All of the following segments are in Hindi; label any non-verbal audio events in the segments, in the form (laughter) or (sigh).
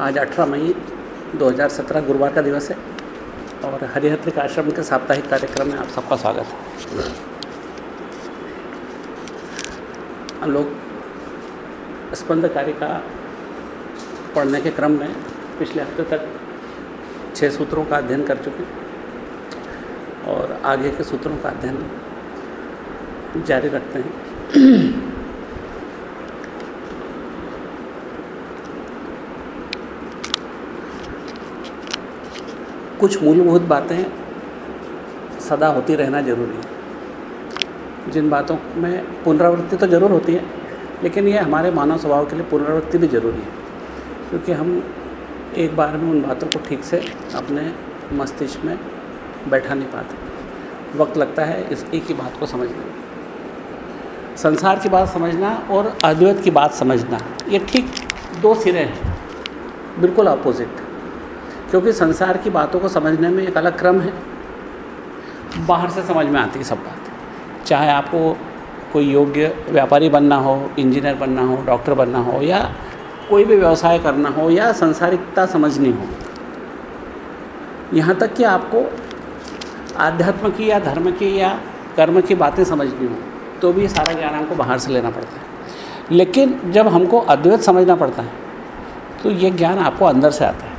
आज 18 मई 2017 गुरुवार का दिवस है और हरिहत्रिक आश्रम के साप्ताहिक कार्यक्रम में आप सबका स्वागत है। हम लोग स्पंद कार्य का पढ़ने के क्रम में पिछले हफ़्ते तक छः सूत्रों का अध्ययन कर चुके और आगे के सूत्रों का अध्ययन जारी रखते हैं। कुछ मूलभूत बातें सदा होती रहना ज़रूरी है। जिन बातों में पुनरावृत्ति तो ज़रूर होती है, लेकिन ये हमारे मानव स्वभाव के लिए पुनरावृत्ति भी ज़रूरी है, क्योंकि हम एक बार में उन बातों को ठीक से अपने मस्तिष्क में बैठा नहीं पाते। वक्त लगता है इस एक ही बात को समझने में। संसार की बात समझना और अद्वैत की बात समझना, ये ठीक दो सिरे हैं, बिल्कुल अपोजिट क्योंकि संसार की बातों को समझने में एक अलग क्रम है। बाहर से समझ में आती है सब बात। चाहे आपको कोई योग्य व्यापारी बनना हो, इंजीनियर बनना हो, डॉक्टर बनना हो, या कोई भी व्यवसाय करना हो, या संसारिकता समझनी हो, यहाँ तक कि आपको आध्यात्म की या धर्म की या कर्म की बातें समझनी हो तो भी सारा ज्ञान हमको बाहर से लेना पड़ता है। लेकिन जब हमको अद्वैत समझना पड़ता है तो ये ज्ञान आपको अंदर से आता है।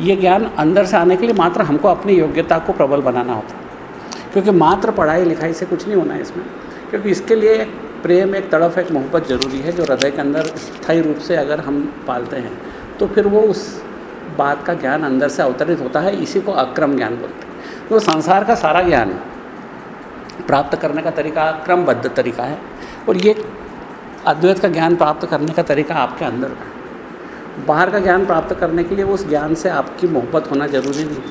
ये ज्ञान अंदर से आने के लिए मात्र हमको अपनी योग्यता को प्रबल बनाना होता है। क्योंकि मात्र पढ़ाई लिखाई से कुछ नहीं होना है इसमें। क्योंकि इसके लिए एक प्रेम, एक तड़फ एक मोहब्बत ज़रूरी है जो हृदय के अंदर स्थायी रूप से अगर हम पालते हैं तो फिर वो उस बात का ज्ञान अंदर से अवतरित होता है, इसी को अक्रम ज्ञान बोलते हैं। तो संसार का सारा ज्ञान प्राप्त करने का तरीका क्रमबद्ध तरीका है, और ये अद्वैत का ज्ञान प्राप्त करने का तरीका आपके अंदर है। बाहर का ज्ञान प्राप्त करने के लिए उस ज्ञान से आपकी मोहब्बत होना ज़रूरी नहीं।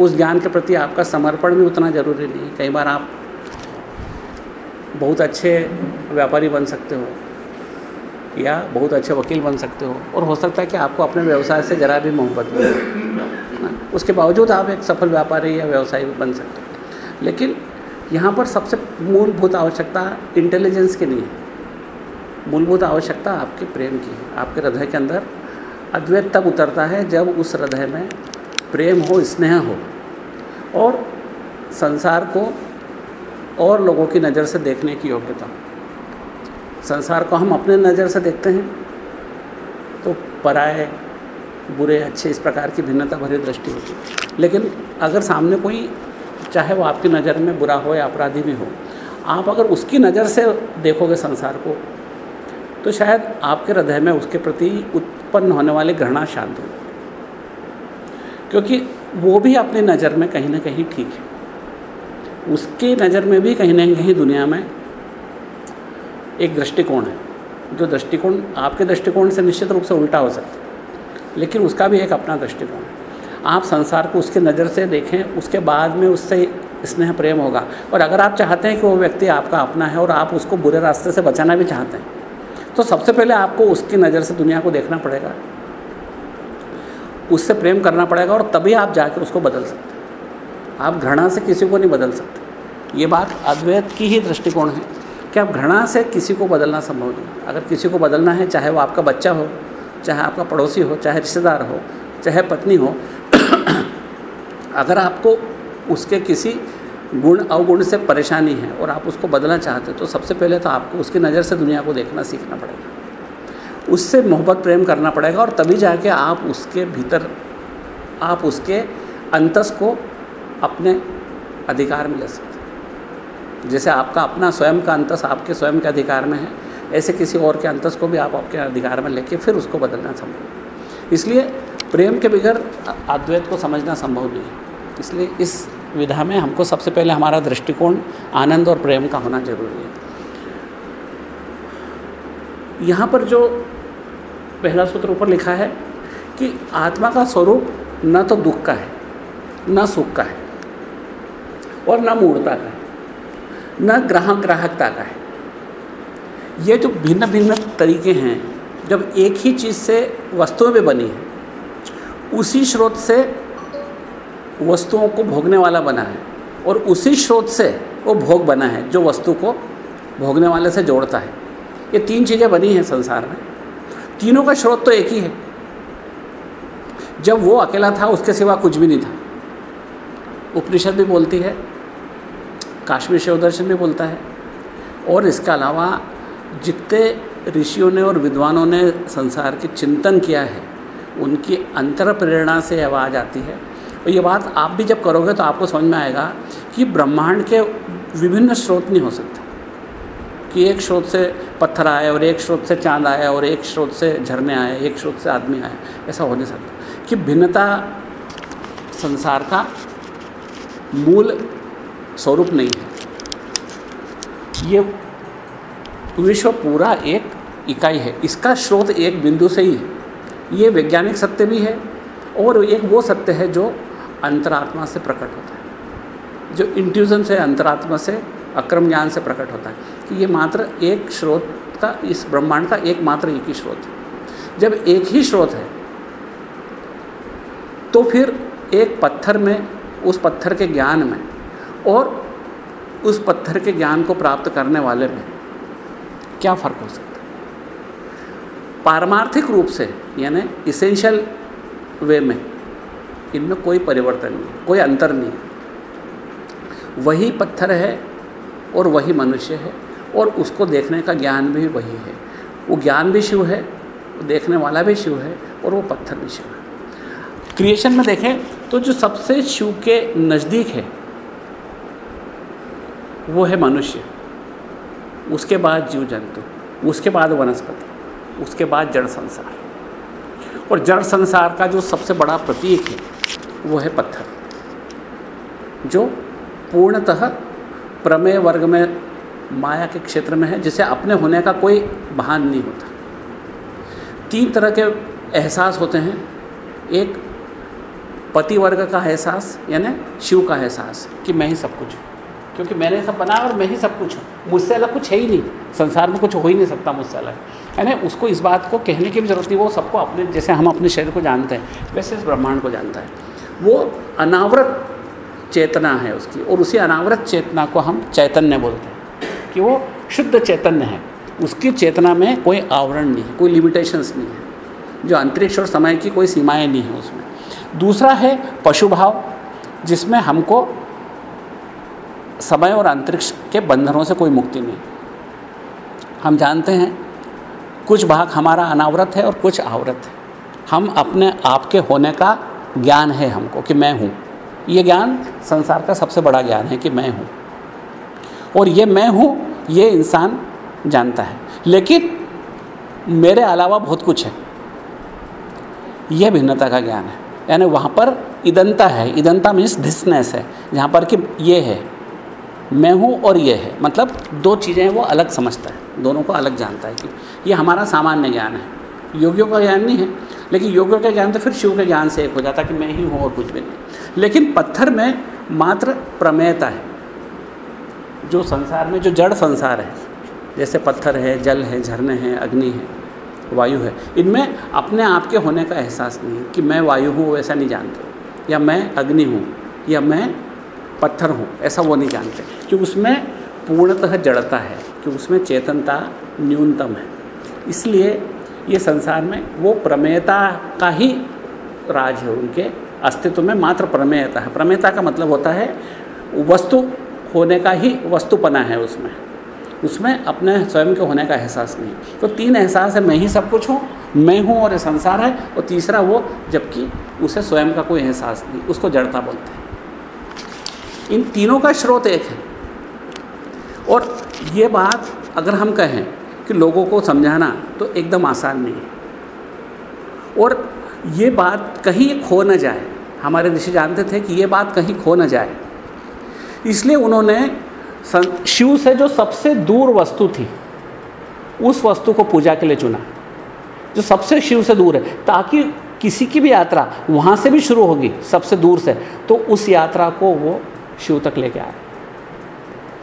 उस ज्ञान के प्रति आपका समर्पण भी उतना ज़रूरी नहीं। कई बार आप बहुत अच्छे व्यापारी बन सकते हो या बहुत अच्छे वकील बन सकते हो और हो सकता है कि आपको अपने व्यवसाय से ज़रा भी मोहब्बत नहीं उसके बावजूद आप एक सफल व्यापारी या व्यवसायी बन सकते हो। लेकिन यहाँ पर सबसे मूलभूत आवश्यकता इंटेलिजेंस की नहीं है। मूलभूत आवश्यकता आपके प्रेम की है, आपके हृदय के अंदर अद्वैत तब उतरता है जब उस हृदय में प्रेम हो, स्नेह हो। और संसार को और लोगों की नज़र से देखने की योग्यता। संसार को हम अपने नज़र से देखते हैं तो पराए, बुरे, अच्छे, इस प्रकार की भिन्नता भरी दृष्टि होती है। लेकिन अगर सामने कोई, चाहे वो आपकी नज़र में बुरा हो या अपराधी भी हो, आप अगर उसकी नज़र से देखोगे संसार को तो शायद आपके हृदय में उसके प्रति उत्पन्न होने वाली घृणा शांत हो। क्योंकि वो भी अपनी नज़र में कहीं ना कहीं ठीक है। उसकी नज़र में भी कहीं ना कहीं दुनिया में एक दृष्टिकोण है, जो दृष्टिकोण आपके दृष्टिकोण से निश्चित रूप से उल्टा हो सकता है, लेकिन उसका भी एक अपना दृष्टिकोण है। आप संसार को उसके नज़र से देखें, उसके बाद में उससे स्नेह प्रेम होगा। और अगर आप चाहते हैं कि वो व्यक्ति आपका अपना है और आप उसको बुरे रास्ते से बचाना भी चाहते हैं तो सबसे पहले आपको उसकी नज़र से दुनिया को देखना पड़ेगा। उससे प्रेम करना पड़ेगा और तभी आप जाकर उसको बदल सकते आप घृणा से किसी को नहीं बदल सकते। ये बात अद्वैत की ही दृष्टिकोण है कि आप घृणा से किसी को बदलना संभव नहीं अगर किसी को बदलना है, चाहे वो आपका बच्चा हो, चाहे आपका पड़ोसी हो, चाहे रिश्तेदार हो, चाहे पत्नी हो, (clears throat) अगर आपको उसके किसी गुण अवगुण से परेशानी है और आप उसको बदलना चाहते हो तो सबसे पहले तो आपको उसकी नज़र से दुनिया को देखना, सीखना पड़ेगा। उससे मोहब्बत, प्रेम करना पड़ेगा और तभी जाके आप उसके भीतर, आप उसके अंतस को अपने अधिकार में ले सकते जैसे आपका अपना स्वयं का अंतस आपके स्वयं के अधिकार में है, ऐसे किसी और के अंतस को भी आप आपके अधिकार में लेके फिर उसको बदलना संभव इसलिए प्रेम के बगैर अद्वैत को समझना संभव नहीं है। इसलिए इस विधा में हमको सबसे पहले हमारा दृष्टिकोण आनंद और प्रेम का होना ज़रूरी है। यहाँ पर जो पहला सूत्र ऊपर लिखा है कि आत्मा का स्वरूप न तो दुख का है, न सुख का है और न मूर्ता का है, न ग्राहक ग्राहकता का है। ये जो भिन्न भिन्न तरीके हैं, जब एक ही चीज़ से वस्तुएँ भी बनी है, उसी स्रोत से वस्तुओं को भोगने वाला बना है और उसी स्रोत से वो भोग बना है जो वस्तु को भोगने वाले से जोड़ता है। ये तीन चीज़ें बनी हैं संसार में। तीनों का स्रोत तो एक ही है। जब वो अकेला था, उसके सिवा कुछ भी नहीं था। उपनिषद भी बोलती है, काश्मीर शिव दर्शन भी बोलता है। और इसके अलावा जितने ऋषियों ने और विद्वानों ने संसार के चिंतन किया है, उनकी अंतर प्रेरणा से आवाज़ आती है। और ये बात आप भी जब करोगे तो आपको समझ में आएगा कि ब्रह्मांड के विभिन्न स्रोत नहीं हो सकते। कि एक स्रोत से पत्थर आए और एक स्रोत से चाँद आए और एक स्रोत से झरने आए, एक स्रोत से आदमी आए, ऐसा हो नहीं सकता। कि भिन्नता संसार का मूल स्वरूप नहीं है। ये विश्व पूरा एक इकाई है। इसका स्रोत एक बिंदु से ही है। ये वैज्ञानिक सत्य भी है और एक वो सत्य है जो अंतरात्मा से प्रकट होता है। जो इंट्यूजन से अंतरात्मा से अक्रम ज्ञान से प्रकट होता है कि ये मात्र एक स्रोत का, इस ब्रह्मांड का एकमात्र एक ही स्रोत है। जब एक ही स्रोत है तो फिर एक पत्थर में, उस पत्थर के ज्ञान में और उस पत्थर के ज्ञान को प्राप्त करने वाले में क्या फ़र्क हो सकता है? पारमार्थिक रूप से, यानी इसेंशियल वे में इनमें कोई परिवर्तन नहीं कोई अंतर नहीं वही पत्थर है और वही मनुष्य है और उसको देखने का ज्ञान भी वही है। वो ज्ञान भी शिव है देखने वाला भी शिव है और वो पत्थर भी शिव है। क्रिएशन में देखें तो जो सबसे शिव के नज़दीक है, वो है मनुष्य। उसके बाद जीव जंतु उसके बाद वनस्पति, उसके बाद जड़ संसार। और जड़ संसार का जो सबसे बड़ा प्रतीक है वो है पत्थर, जो पूर्णतः प्रमेय वर्ग में माया के क्षेत्र में है, जिसे अपने होने का कोई बहान नहीं होता। तीन तरह के एहसास होते हैं। एक पति वर्ग का एहसास, यानी शिव का एहसास, कि मैं ही सब कुछ हूँ। क्योंकि मैंने सब बनाया और मैं ही सब कुछ हूँ। मुझसे अलग कुछ है ही नहीं। संसार में कुछ हो ही नहीं सकता मुझसे अलग। यानी उसको इस बात को कहने की भी ज़रूरत नहीं, वो सबको अपने, जैसे हम अपने शरीर को जानते हैं, वैसे इस ब्रह्मांड को जानता है। वो अनावृत चेतना है उसकी और उसी अनावृत चेतना को हम चैतन्य बोलते हैं कि वो शुद्ध चैतन्य है। उसकी चेतना में कोई आवरण नहीं है, कोई लिमिटेशंस नहीं है। जो अंतरिक्ष और समय की कोई सीमाएँ नहीं है उसमें। दूसरा है पशु भाव जिसमें हमको समय और अंतरिक्ष के बंधनों से कोई मुक्ति नहीं। हम जानते हैं कुछ भाग हमारा अनावृत है और कुछ आवृत है। हम अपने आप के होने का ज्ञान है हमको कि मैं हूँ। ये ज्ञान संसार का सबसे बड़ा ज्ञान है कि मैं हूँ। और ये मैं हूँ, ये इंसान जानता है। लेकिन मेरे अलावा बहुत कुछ है। यह भिन्नता का ज्ञान है। यानी वहाँ पर इदंता है। इदंता मीन्स धिसनेस है। जहाँ पर कि ये है, मैं हूँ और ये है। मतलब दो चीज़ें वो अलग समझता है। दोनों को अलग जानता है कि ये हमारा सामान्य ज्ञान है। योगियों का ज्ञान नहीं है। लेकिन योगियों का ज्ञान तो फिर शिव के ज्ञान से एक हो जाता कि मैं ही हूँ और कुछ भी नहीं। लेकिन पत्थर में मात्र प्रमेयता है। जो संसार में जो जड़ संसार है, जैसे पत्थर है, जल है, झरने हैं, अग्नि है, वायु है, इनमें अपने आप के होने का एहसास नहीं है कि मैं वायु हूँ वैसा नहीं जानते। या मैं अग्नि हूँ, या मैं पत्थर हूँ, ऐसा वो नहीं जानते। कि उसमें पूर्णतः जड़ता है, कि उसमें चेतनता न्यूनतम है। इसलिए ये संसार में वो प्रमेयता का ही राज है उनके, अस्तित्व में मात्र प्रमेयता है। प्रमेयता का मतलब होता है वस्तु होने का ही वस्तुपना है उसमें। उसमें अपने स्वयं के होने का एहसास नहीं। तो तीन एहसास है, मैं ही सब कुछ हूँ, मैं हूँ और ये संसार है, और तीसरा वो, जबकि उसे स्वयं का कोई एहसास नहीं, उसको जड़ता बोलते हैं। इन तीनों का स्रोत एक है। और ये बात अगर हम कहें कि लोगों को समझाना तो एकदम आसान नहीं है। और ये बात कहीं खो न जाए। हमारे ऋषि जानते थे कि ये बात कहीं खो न जाए। इसलिए उन्होंने शिव से जो सबसे दूर वस्तु थी, उस वस्तु को पूजा के लिए चुना, जो सबसे शिव से दूर है, ताकि किसी की भी यात्रा वहाँ से भी शुरू होगी, सबसे दूर से तो उस यात्रा को वो शिव तक लेके आए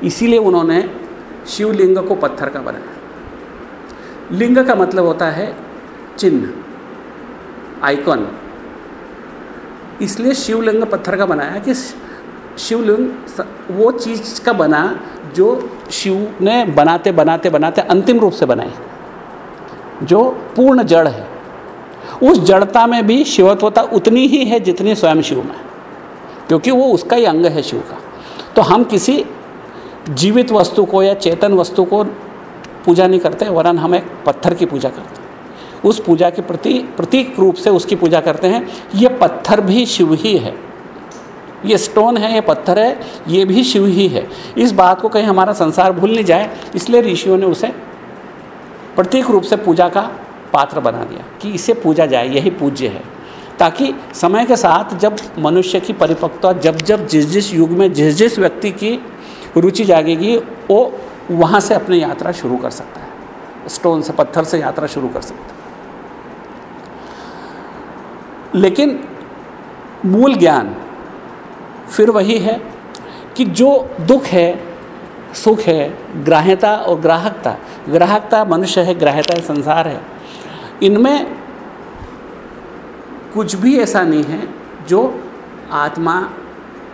इसीलिए उन्होंने शिवलिंग को पत्थर का बनाया लिंग का मतलब होता है चिन्ह आइकॉन इसलिए शिवलिंग पत्थर का बनाया कि शिवलिंग वो चीज़ का बना जो शिव ने बनाते बनाते बनाते अंतिम रूप से बनाई। जो पूर्ण जड़ है। उस जड़ता में भी शिवत्वता उतनी ही है जितनी स्वयं शिव में। क्योंकि वो उसका ही अंग है शिव का। तो हम किसी जीवित वस्तु को या चेतन वस्तु को पूजा नहीं करते, वरन हम एक पत्थर की पूजा करते हैं। उस पूजा के प्रति, प्रतीक रूप से उसकी पूजा करते हैं। ये पत्थर भी शिव ही है। ये स्टोन है, ये पत्थर है, ये भी शिव ही है। इस बात को कहीं हमारा संसार भूल नहीं जाए, इसलिए ऋषियों ने उसे प्रतीक रूप से पूजा का पात्र बना दिया कि इसे पूजा जाए, यही पूज्य है। ताकि समय के साथ जब मनुष्य की परिपक्वता, जब जब जिस जिस युग में जिस जिस व्यक्ति की रुचि जागेगी, वो वहाँ से अपनी यात्रा शुरू कर सकता है। स्टोन से, पत्थर से यात्रा शुरू कर सकता है। लेकिन मूल ज्ञान फिर वही है कि जो दुख है, सुख है, ग्राह्यता और ग्राहकता ग्राहकता मनुष्य है, ग्राह्यता है संसार है, इनमें कुछ भी ऐसा नहीं है जो आत्मा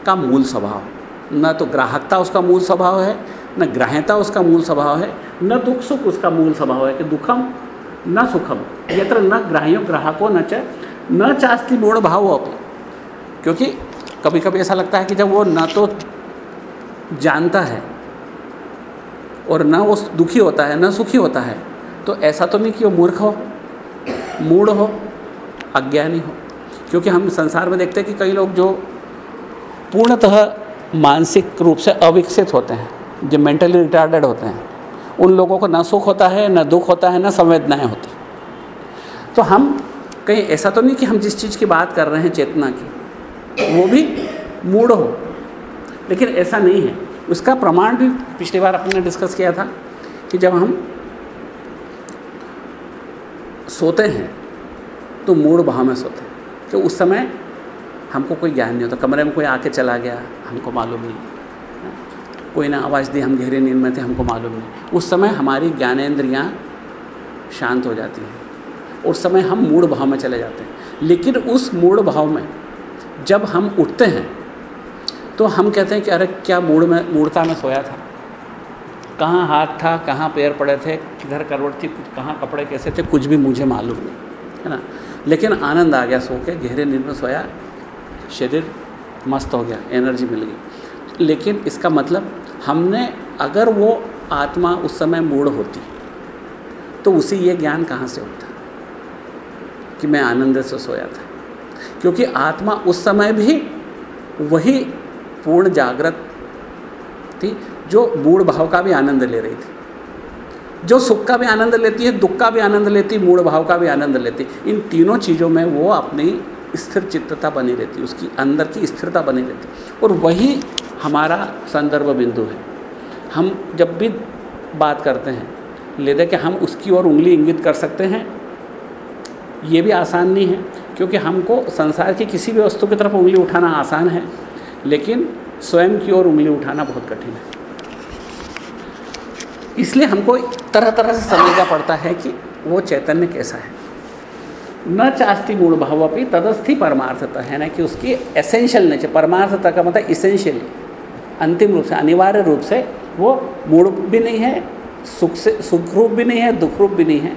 का मूल स्वभाव न तो ग्राहकता उसका मूल स्वभाव है न ग्राह्यता उसका मूल स्वभाव है, न दुख सुख उसका मूल स्वभाव है कि दुखम न सुखम, यत्र न ग्राह्यो ग्राहको न च, न चास्ती मूढ़ भाव अपने क्योंकि कभी कभी ऐसा लगता है कि जब वो न तो जानता है और न वो दुखी होता है, न सुखी होता है तो ऐसा तो नहीं कि वो मूर्ख हो, मूढ़ हो, अज्ञानी हो। क्योंकि हम संसार में देखते हैं कि कई लोग जो पूर्णतः मानसिक रूप से अविकसित होते हैं। जो मेंटली रिटार्डेड होते हैं, उन लोगों को ना सुख होता है, न दुख होता है, न संवेदनाएँ होती तो हम कहीं, ऐसा तो नहीं कि हम जिस चीज़ की बात कर रहे हैं चेतना की, वो भी मूड हो, लेकिन ऐसा नहीं है। उसका प्रमाण भी पिछली बार अपने डिस्कस किया था कि जब हम सोते हैं तो मूड भाव में सोते हैं। तो उस समय हमको कोई ज्ञान नहीं होता, कमरे में कोई आके चला गया, हमको मालूम नहीं। कोई ना आवाज़ दी, हम गहरे नींद में थे, हमको मालूम नहीं। उस समय हमारी ज्ञानेन्द्रियाँ शांत हो जाती हैं उस समय हम मूड भाव में चले जाते हैं। लेकिन उस मूड भाव में जब हम उठते हैं तो हम कहते हैं कि अरे, क्या मूड में मूर्ता में सोया था? कहाँ हाथ था, कहाँ पैर पड़े थे, किधर करवट थी कुछ कहाँ कपड़े कैसे थे, कुछ भी मुझे मालूम नहीं, है ना? लेकिन आनंद आ गया सो के, गहरे नींद में सोया, शरीर मस्त हो गया, एनर्जी मिल गई। लेकिन इसका मतलब हमने, अगर वो आत्मा उस समय मूड होती तो उसे ये ज्ञान कहाँ से होता? कि मैं आनंद से सोया था। क्योंकि आत्मा उस समय भी वही पूर्ण जागृत थी, जो मूड भाव का भी आनंद ले रही थी। जो सुख का भी आनंद लेती है, दुख का भी आनंद लेती मूड भाव का भी आनंद लेती, इन तीनों चीज़ों में वो अपनी स्थिर चित्तता बनी रहती, उसकी अंदर की स्थिरता बनी रहती। और वही हमारा संदर्भ बिंदु है। हम जब भी बात करते हैं ले दे हम उसकी ओर उंगली इंगित कर सकते हैं। ये भी आसान नहीं है, क्योंकि हमको संसार की किसी भी वस्तु की तरफ़ उंगली उठाना आसान है, लेकिन स्वयं की ओर उंगली उठाना बहुत कठिन है। इसलिए हमको तरह तरह से समझना पड़ता है कि वो चैतन्य कैसा है। न चास्ती मूल भाव अपनी तदस्थी परमार्थता, है ना कि उसकी एसेंशियल नेचर परमार्थता का मतलब इसेंशियली अंतिम रूप से, अनिवार्य रूप से वो मूड भी नहीं है, सुख से, सुख रूप भी नहीं है, दुख रूप भी नहीं है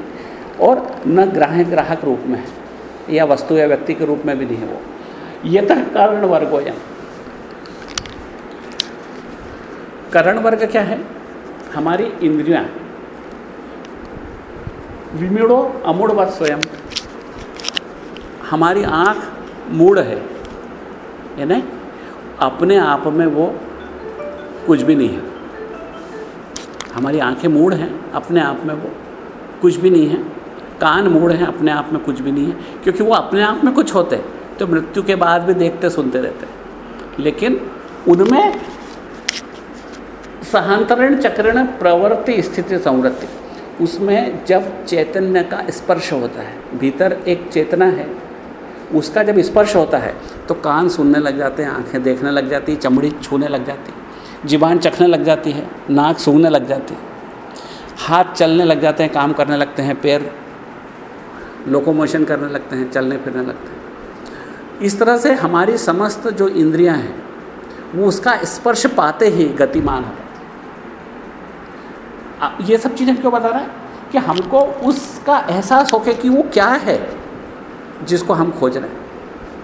और न ग्राहक ग्राहक रूप में है, या वस्तु या व्यक्ति के रूप में भी नहीं है वो। यत कारण वर्गोयम करण वर्ग क्या है? हमारी इंद्रियाँ। विमिड़ो अमूढ़ व स्वयं। हमारी आँख मूड है, यानी अपने आप में वो कुछ भी नहीं है। हमारी आँखें मूड हैं अपने आप में वो। कुछ भी नहीं है। कान मूड हैं अपने आप में कुछ भी नहीं है। क्योंकि वो अपने आप में कुछ होते तो मृत्यु के बाद भी देखते, सुनते रहते लेकिन उनमें सहांतरण, चक्रण, प्रवृत्ति, स्थिति, संवृत्ति, उसमें जब चैतन्य का स्पर्श होता है, भीतर एक चेतना है, उसका जब स्पर्श होता है तो कान सुनने लग जाते हैं, आँखें देखने लग जाती चमड़ी छूने लग जाती जीवान चखने लग जाती है, नाक सूंघने लग जाती है, हाथ चलने लग जाते हैं, काम करने लगते हैं, पैर लोकोमोशन करने लगते हैं, चलने फिरने लगते हैं। इस तरह से हमारी समस्त जो इंद्रियाँ हैं, वो उसका स्पर्श पाते ही गतिमान हो जाती ये सब चीज़ें क्यों बता रहा है? कि हमको उसका एहसास हो कि वो क्या है जिसको हम खोज रहे हैं।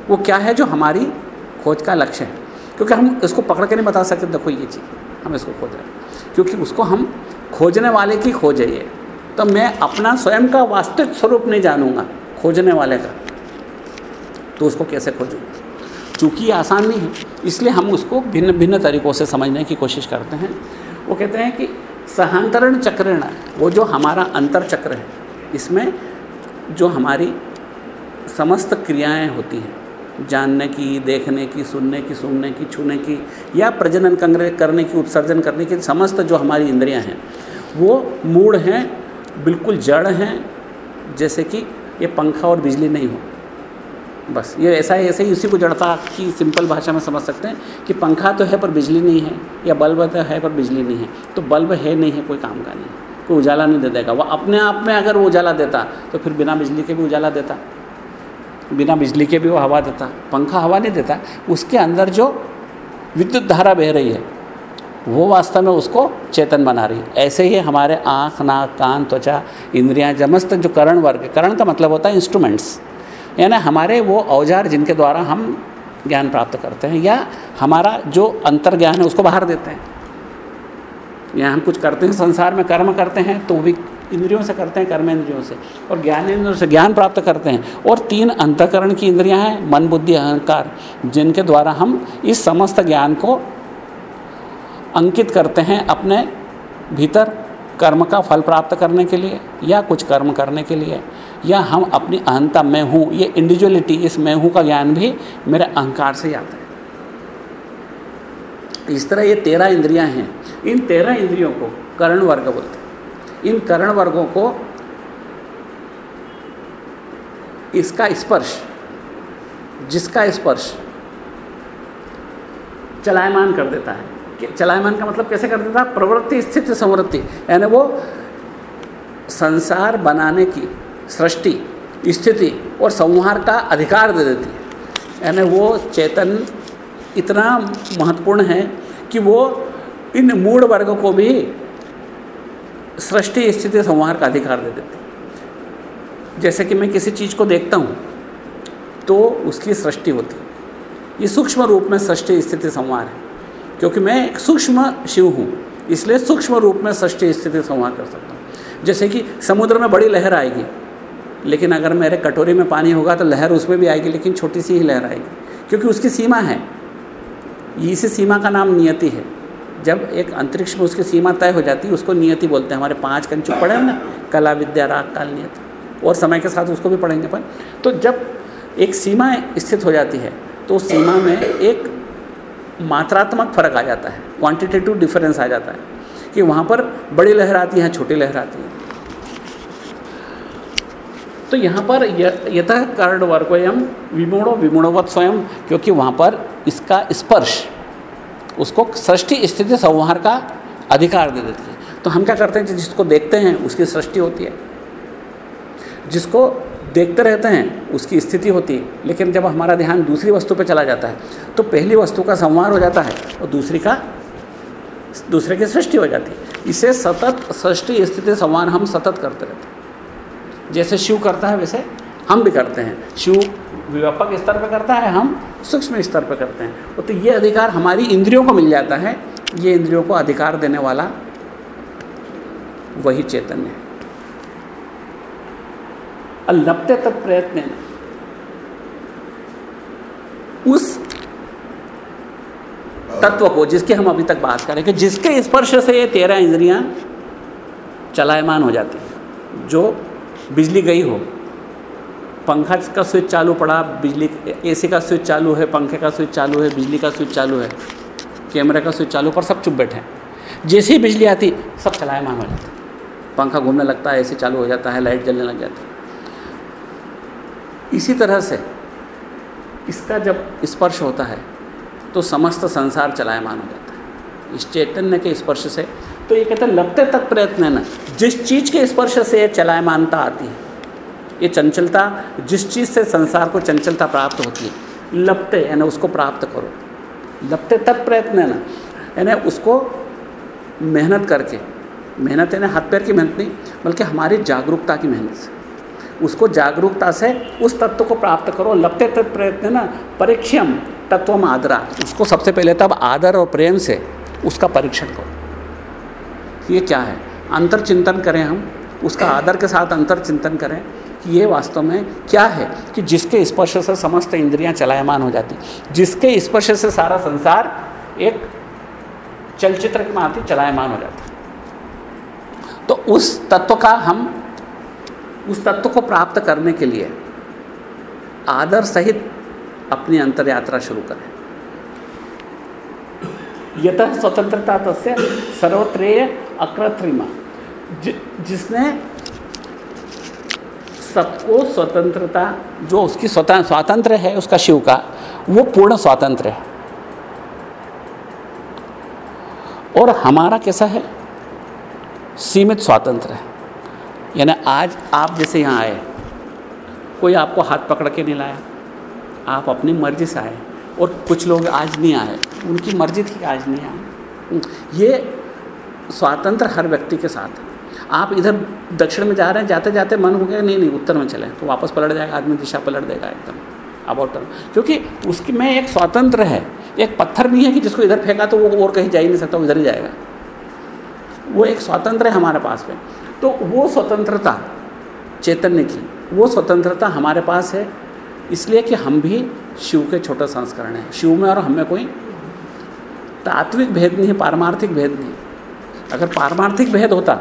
वो क्या है जो हमारी खोज का लक्ष्य है? क्योंकि हम इसको पकड़ के नहीं बता सकते, देखो ये चीज़, हम इसको खोज रहे हैं। क्योंकि उसको हम खोजने वाले की खोज है तो मैं अपना स्वयं का वास्तविक स्वरूप नहीं जानूँगा, खोजने वाले का। तो उसको कैसे खोजूँगा चूँकि ये आसान नहीं है, इसलिए हम उसको भिन्न भिन्न तरीक़ों से समझने की कोशिश करते हैं। वो कहते हैं कि सहांतरण चक्रण, वो जो हमारा अंतर चक्र है, इसमें जो हमारी समस्त क्रियाएँ होती हैं जानने की, देखने की, सुनने की सुनने की, छूने की, या प्रजनन करने की, उत्सर्जन करने की, समस्त जो हमारी इंद्रियाँ हैं, वो मूड हैं, बिल्कुल जड़ हैं, जैसे कि ये पंखा और बिजली नहीं हो। बस, ये ऐसा है, ऐसे ही उसी को जड़ता की सिंपल भाषा में समझ सकते हैं कि पंखा तो है पर बिजली नहीं है, या बल्ब तो है पर बिजली नहीं है तो बल्ब है नहीं है, कोई काम का नहीं कोई उजाला नहीं दे देगा। वह अपने आप में अगर वो उजाला देता तो फिर बिना बिजली के भी उजाला देता। बिना बिजली के भी वो हवा देता पंखा हवा नहीं देता, उसके अंदर जो विद्युत धारा बह रही है, वो वास्तव में उसको चेतन बना रही है। ऐसे ही हमारे आँख, नाक, कान, त्वचा, इंद्रियाँ जमस्त जो करण वर्ग करण का मतलब होता है इंस्ट्रूमेंट्स यानी हमारे वो औज़ार जिनके द्वारा हम ज्ञान प्राप्त करते हैं या हमारा जो अंतर्ज्ञान है, उसको बाहर देते हैं। या हम कुछ करते हैं, संसार में कर्म करते हैं तो भी इंद्रियों से करते हैं कर्म इंद्रियों से। और ज्ञान इंद्रियों से ज्ञान प्राप्त करते हैं। और तीन अंतकरण की इंद्रियाँ हैं, मन, बुद्धि, अहंकार, जिनके द्वारा हम इस समस्त ज्ञान को अंकित करते हैं अपने भीतर कर्म का फल प्राप्त करने के लिए या कुछ कर्म करने के लिए। या हम अपनी अहंता मैं हूँ, ये इंडिविजुअलिटी इस मैं हूँ का ज्ञान भी मेरे अहंकार से आता है। इस तरह ये तेरह इंद्रियाँ हैं। इन तेरह इंद्रियों को करण वर्ग बोलते हैं। इन करण वर्गों को इसका स्पर्श, जिसका स्पर्श चलायमान कर देता है। चलायमान का मतलब कैसे कर देता है? प्रवृत्ति, स्थिति, संवृत्ति। यानी वो संसार बनाने की सृष्टि, स्थिति और संहार का अधिकार दे देती है। यानी वो चेतन इतना महत्वपूर्ण है कि वो इन मूड वर्ग को भी सृष्टि स्थिति संहार का अधिकार दे देते जैसे कि मैं किसी चीज़ को देखता हूँ तो उसकी सृष्टि होती ये सूक्ष्म रूप में सृष्टि स्थिति संहार है, क्योंकि मैं एक सूक्ष्म शिव हूँ, इसलिए सूक्ष्म रूप में सृष्टि स्थिति संहार कर सकता हूँ। जैसे कि समुद्र में बड़ी लहर आएगी, लेकिन अगर मेरे कटोरी में पानी होगा तो लहर उसमें भी आएगी, लेकिन छोटी सी ही लहर आएगी, क्योंकि उसकी सीमा है। इसी सीमा का नाम नियति है। जब एक अंतरिक्ष में उसकी सीमा तय हो जाती है, उसको नियति बोलते हैं। हमारे पाँच कंचुक पढ़े ना कला, विद्या, राग, काल, नियति। और समय के साथ उसको भी पढ़ेंगे अपन। तो जब एक सीमा स्थित हो जाती है तो उस सीमा में एक मात्रात्मक फ़र्क आ जाता है। क्वांटिटेटिव डिफरेंस आ जाता है कि वहाँ पर बड़ी लहर आती है, छोटी लहर आती है। तो यहाँ पर यथ कर्ण वर्गोयम विमूणो विमूणवत स्वयं, क्योंकि वहाँ पर इसका स्पर्श, उसको सृष्टि स्थिति संहार का अधिकार दे देती है। तो हम क्या करते हैं, जिसको देखते हैं, उसकी सृष्टि होती है। जिसको देखते रहते हैं, उसकी स्थिति होती है। लेकिन जब हमारा ध्यान दूसरी वस्तु पर चला जाता है तो पहली वस्तु का संहार हो जाता है और दूसरी का, दूसरे की सृष्टि हो जाती है। इसे सतत सृष्टि स्थिति संवार हम सतत करते रहते हैं। जैसे शिव करता है वैसे हम भी करते हैं। शिव व्यापक स्तर पर करता है, हम सूक्ष्म स्तर पर करते हैं। तो ये अधिकार हमारी इंद्रियों को मिल जाता है। ये इंद्रियों को अधिकार देने वाला वही चैतन्य है। अलपते तक प्रयत्न उस तत्व को जिसके हम अभी तक बात करें कि जिसके स्पर्श से ये तेरह इंद्रियाँ चलायमान हो जाती हैं, जो बिजली गई हो। पंखा का स्विच चालू पड़ा, बिजली एसी का स्विच चालू है, पंखे का स्विच चालू है, बिजली का स्विच चालू है, कैमरे का स्विच चालू, पर सब चुप बैठे हैं। जैसे ही बिजली आती, सब चलाए चलायमान हो। जाता पंखा घूमने लगता है एसी चालू हो जाता है, लाइट जलने लग जाती है। इसी तरह से इसका जब स्पर्श होता है तो समस्त संसार चलायमान हो जाता है। इस चैतन्य के स्पर्श से तो ये कहते हैं, लगते तक प्रयत्न है ना। जिस चीज़ के स्पर्श से ये चलायमानता आती है, ये चंचलता, जिस चीज़ से संसार को चंचलता प्राप्त होती है लपते यानी उसको प्राप्त करो। लपते तक प्रयत्न है ना। यानी उसको मेहनत करके, मेहनत यानी हाथ पैर की मेहनत नहीं, बल्कि हमारी जागरूकता की मेहनत से। उसको जागरूकता से उस तत्व को प्राप्त करो, लगते तत्व प्रयत्न है ना। परीक्षम तत्व आदरा। उसको सबसे पहले तब आदर और प्रेम से उसका परीक्षण करो। ये क्या है? अंतर चिंतन करें हम, उसका आदर के साथ अंतर चिंतन करें कि ये वास्तव में क्या है कि जिसके स्पर्श से समस्त इंद्रियाँ चलायमान हो जाती जिसके स्पर्श से सारा संसार एक चलचित्र की मारती चलायमान हो जाता तो उस तत्व का हम, उस तत्व को प्राप्त करने के लिए आदर सहित अपनी अंतर यात्रा शुरू करें। यत स्वतंत्रता तस्य सर्वत्रेय अक्रत्रिमा जि, जिसने सबको स्वतंत्रता जो उसकी स्वतः स्वातंत्र है उसका शिव का वो पूर्ण स्वातंत्र है। और हमारा कैसा है? सीमित स्वातंत्र है। यानी आज आप जैसे यहाँ आए कोई आपको हाथ पकड़ के नहीं लाया। आप अपनी मर्ज़ी से आए। और कुछ लोग आज नहीं आए, उनकी मर्ज़ी थी आज नहीं आए। ये स्वातंत्र हर व्यक्ति के साथ है। आप इधर दक्षिण में जा रहे हैं जाते जाते मन हो गया, नहीं नहीं, उत्तर में चले तो वापस पलट जाएगा, आदमी दिशा पलट देगा एकदम अबाउट टर्न क्योंकि उसकी में एक स्वतंत्र है, एक पत्थर नहीं है कि जिसको इधर फेंका तो वो और कहीं जा ही नहीं सकता इधर ही जाएगा। वो एक स्वतंत्र है हमारे पास में। तो वो स्वतंत्रता चैतन्य की, वो स्वतंत्रता हमारे पास है, इसलिए कि हम भी शिव के छोटे संस्करण है। शिव में और हमें कोई तात्विक भेद नहीं है पारमार्थिक भेद नहीं। अगर पारमार्थिक भेद होता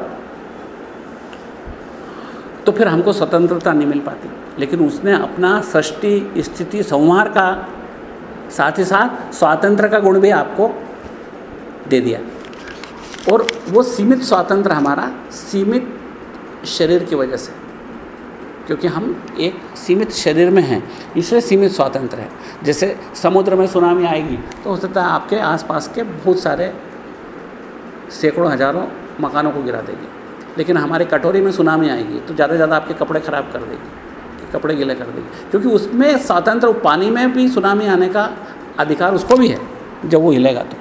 तो फिर हमको स्वतंत्रता नहीं मिल पाती। लेकिन उसने अपना सृष्टि, स्थिति, संहार का साथ ही साथ स्वातंत्र का गुण भी आपको दे दिया। और वो सीमित स्वातंत्र हमारा, सीमित शरीर की वजह से। क्योंकि हम एक सीमित शरीर में हैं, इसलिए सीमित स्वातंत्र है। जैसे समुद्र में सुनामी आएगी तो हो सकता है आपके आसपास के बहुत सारे सैकड़ों, हज़ारों मकानों को गिरा देगी। लेकिन हमारे कटोरी में सुनामी आएगी तो ज़्यादा से ज़्यादा आपके कपड़े ख़राब कर देगी, कपड़े गीले कर देगी। क्योंकि उसमें स्वतंत्र पानी में भी सुनामी आने का अधिकार उसको भी है, जब वो हिलेगा तो।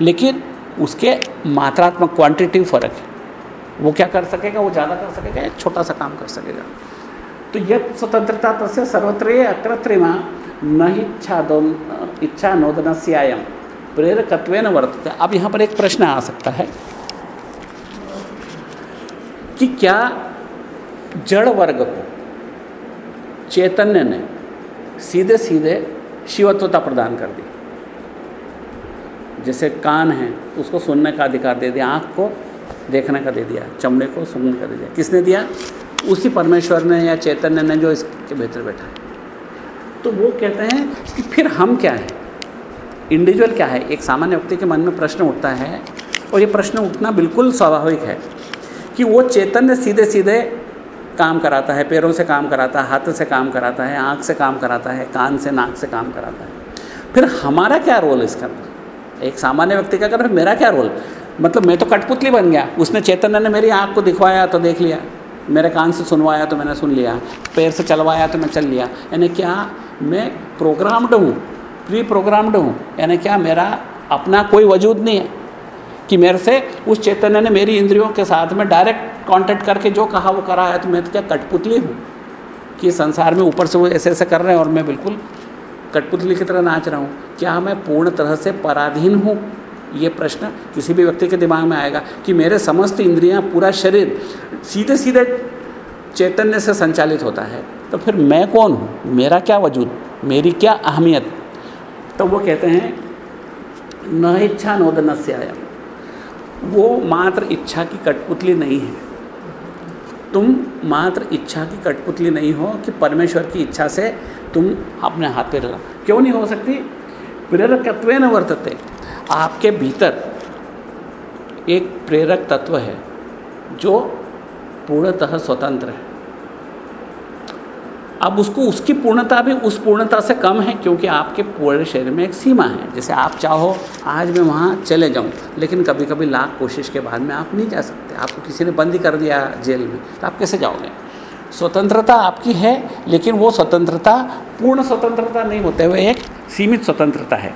लेकिन उसके मात्रात्मक, क्वांटिटी फ़र्क है। वो क्या कर सकेगा? वो ज़्यादा कर सकेगा एक छोटा सा काम कर सकेगा? तो यह स्वतंत्रता तस्य सर्वत्र अकृत्रिमा न ही इच्छा नोदन से आयम प्रेरकत्व वर्तते। अब यहाँ पर एक प्रश्न आ सकता है कि क्या जड़ वर्ग को चैतन्य ने सीधे सीधे शिवत्वता प्रदान कर दी? जैसे कान है, उसको सुनने का अधिकार दे दिया, आँख को देखने का दे दिया, चमड़े को सुनने का दे दिया। किसने दिया? उसी परमेश्वर ने या चैतन्य ने जो इसके भीतर बैठा। है तो वो कहते हैं कि फिर हम क्या हैं? इंडिविजुअल क्या है? एक सामान्य व्यक्ति के मन में प्रश्न उठता है और ये प्रश्न उठना बिल्कुल स्वाभाविक है कि वो चैतन्य सीधे सीधे काम कराता है, पैरों से काम कराता है, हाथ से काम कराता है, आँख से काम कराता है, कान से, नाक से काम कराता है। फिर हमारा क्या रोल इसका? एक सामान्य व्यक्ति का कर मेरा क्या रोल मतलब मैं तो कठपुतली बन गया। उसने चैतन्य ने मेरी आँख को दिखवाया तो देख लिया। मेरे कान से सुनवाया तो मैंने सुन लिया, पैर से चलवाया तो मैं चल लिया। यानी क्या मैं प्रोग्राम्ड हूँ प्री प्रोग्राम्ड हूँ। यानी क्या मेरा अपना कोई वजूद नहीं है कि मेरे से उस चैतन्य ने मेरी इंद्रियों के साथ में डायरेक्ट कांटेक्ट करके जो कहा वो करा है तो मैं तो क्या कठपुतली हूँ कि संसार में ऊपर से वो ऐसे ऐसे कर रहे हैं और मैं बिल्कुल कठपुतली की तरह नाच रहा हूँ। क्या मैं पूर्ण तरह से पराधीन हूँ? ये प्रश्न किसी भी व्यक्ति के दिमाग में आएगा कि मेरे समस्त इंद्रियाँ पूरा शरीर सीधे सीधे चैतन्य से संचालित होता है तो फिर मैं कौन हूँ? मेरा क्या वजूद? मेरी क्या अहमियत? तो वो कहते हैं, न इच्छा नोदन से आया वो मात्र इच्छा की कठपुतली नहीं है। तुम मात्र इच्छा की कठपुतली नहीं हो कि परमेश्वर की इच्छा से तुम अपने हाथ पे लगा क्यों नहीं हो सकती? प्रेरकत्व न वर्तते। आपके भीतर एक प्रेरक तत्व है, जो पूर्णतः स्वतंत्र है। अब उसको, उसकी पूर्णता भी उस पूर्णता से कम है, क्योंकि आपके पूरे शरीर में एक सीमा है। जैसे आप चाहो, आज मैं वहाँ चले जाऊँ, लेकिन कभी कभी लाख कोशिश के बाद में आप नहीं जा सकते। आपको किसी ने बंदी कर दिया जेल में तो आप कैसे जाओगे? स्वतंत्रता आपकी है, लेकिन वो स्वतंत्रता, पूर्ण स्वतंत्रता नहीं होते हुए एक सीमित स्वतंत्रता है।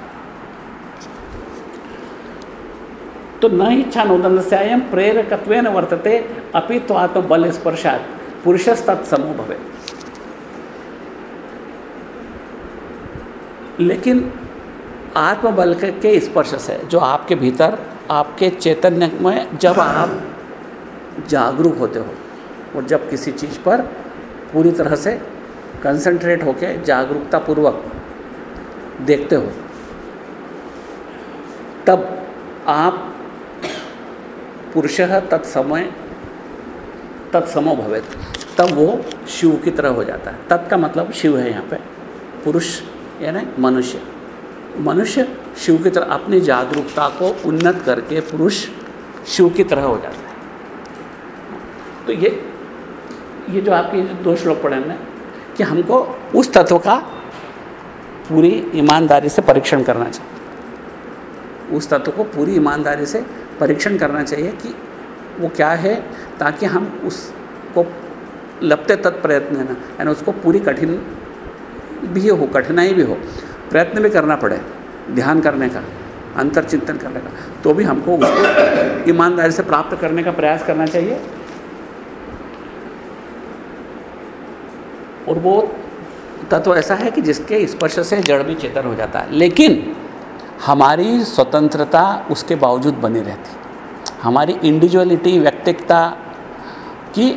तो न इच्छा नोदन से अयम प्रेरकत्व वर्तते अपित्वात्म बल स्पर्शात पुरुषस्तत्समो भवे लेकिन आत्मबल के स्पर्श से, जो आपके भीतर, आपके चैतन्य में जब आप जागरूक होते हो, और जब किसी चीज़ पर पूरी तरह से कंसंट्रेट होकर जागरूकता पूर्वक देखते हो, तब आप पुरुष तत्समय तत्समो भवे तब वो शिव की तरह हो जाता है। तत् का मतलब शिव है यहाँ पे। पुरुष, यानी मनुष्य। मनुष्य शिव की तरह अपनी जागरूकता को उन्नत करके पुरुष शिव की तरह हो जाता है। तो ये ये जो आपके दो श्लोक पढ़े हमने, कि हमको उस तत्व का पूरी ईमानदारी से परीक्षण करना चाहिए। उस तत्व को पूरी ईमानदारी से परीक्षण करना चाहिए कि वो क्या है, ताकि हम उसको लपते तत्प्रयत्न है ना, यानी उसको पूरी कठिन भी हो, कठिनाई भी हो, प्रयत्न भी करना पड़े, ध्यान करने का अंतर चिंतन करने का तो भी हमको उसको ईमानदारी से प्राप्त करने का प्रयास करना चाहिए। और वो तत्व ऐसा है कि जिसके स्पर्श से जड़ भी चेतन हो जाता है, लेकिन हमारी स्वतंत्रता उसके बावजूद बनी रहती। हमारी इंडिविजुअलिटी व्यक्तिकता की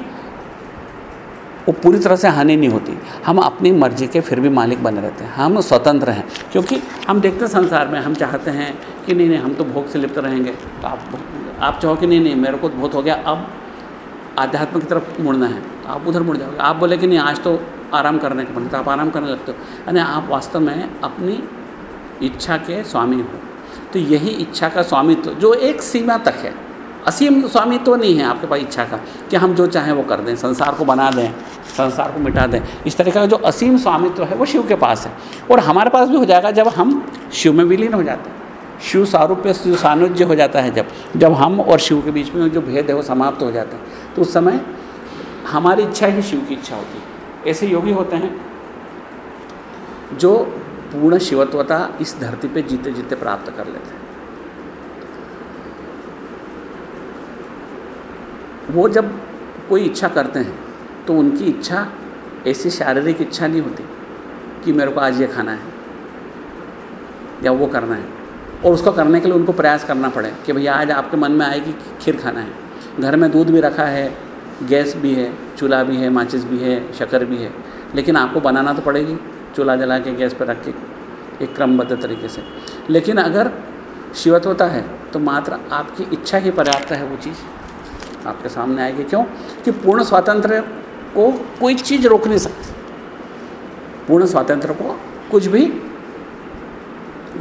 वो पूरी तरह से हानि नहीं होती। हम अपनी मर्ज़ी के फिर भी मालिक बने रहते हैं। हम स्वतंत्र हैं, क्योंकि हम देखते हैं संसार में, हम चाहते हैं कि नहीं नहीं, हम तो भोग से लिप्त रहेंगे। तो आप आप चाहो कि नहीं नहीं, मेरे को तो बहुत हो गया। अब आध्यात्म की तरफ़ मुड़ना है तो आप उधर मुड़ जाओगे। आप बोले कि नहीं, आज तो आराम करने का मन तो आप आराम करने लगते हो। यानी आप वास्तव में अपनी इच्छा के स्वामी हो। तो यही इच्छा का स्वामित्व, जो एक सीमा तक है। असीम स्वामित्व तो नहीं है आपके पास इच्छा का, कि हम जो चाहें वो कर दें, संसार को बना दें, संसार को मिटा दें। इस तरह का जो असीम स्वामित्व तो है, वो शिव के पास है। और हमारे पास भी हो जाएगा जब हम शिव में विलीन हो जाते हैं। शिव सारूप्य, शिव सानुज्य हो जाता है जब जब हम और शिव के बीच में जो भेद है, वो समाप्त हो जाता है। तो उस समय हमारी इच्छा ही शिव की इच्छा होती है। ऐसे योगी होते हैं, जो पूर्ण शिवत्वता इस धरती पे जीते जीते प्राप्त कर लेते हैं। वो जब कोई इच्छा करते हैं तो उनकी इच्छा, ऐसी शारीरिक इच्छा नहीं होती कि मेरे को आज ये खाना है, या वो करना है। और उसको करने के लिए उनको प्रयास करना पड़े कि भैया आज आपके मन में आएगी खीर खाना है। घर में दूध भी रखा है, गैस भी है, चूल्हा भी है, माचिस भी है, शक्कर भी है, लेकिन आपको बनाना तो पड़ेगी। चूल्हा जला के गैस पर रख के एक क्रमबद्ध तरीके से। लेकिन अगर शिवत होता है तो मात्र आपकी इच्छा ही पर्याप्त है वो चीज़। आपके सामने आएगी। क्यों? कि पूर्ण स्वातंत्र को कोई चीज़ रोक नहीं सकती। पूर्ण स्वातंत्र को कुछ भी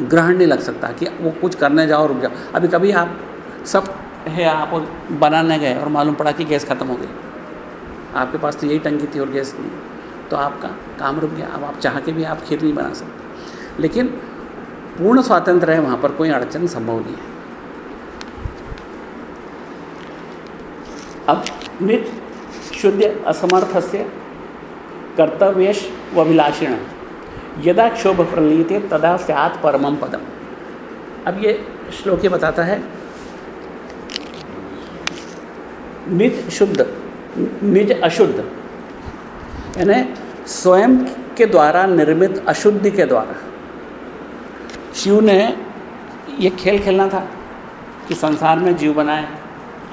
ग्रहण नहीं लग सकता कि वो कुछ करने जाओ रुक जाओ। अभी कभी आप सब है, आप बनाने गए और मालूम पड़ा कि गैस ख़त्म हो गई। आपके पास तो यही टंकी थी और गैस नहीं। तो आपका काम रुक गया। अब आप चाह के भी आप खीर नहीं बना सकते। लेकिन पूर्ण स्वातंत्र है, वहाँ पर कोई अड़चन संभव नहीं है। अब निज शुद्ध असमर्थ से कर्तव्यश व विलासिण यदा क्षोभ प्रलीत तदा स्यात परमम पदम। अब ये श्लोक बताता है, निज शुद्ध, निज अशुद्ध। यानी स्वयं के द्वारा, निर्मित अशुद्धि के द्वारा। शिव ने ये खेल खेलना था कि संसार में जीव बनाए।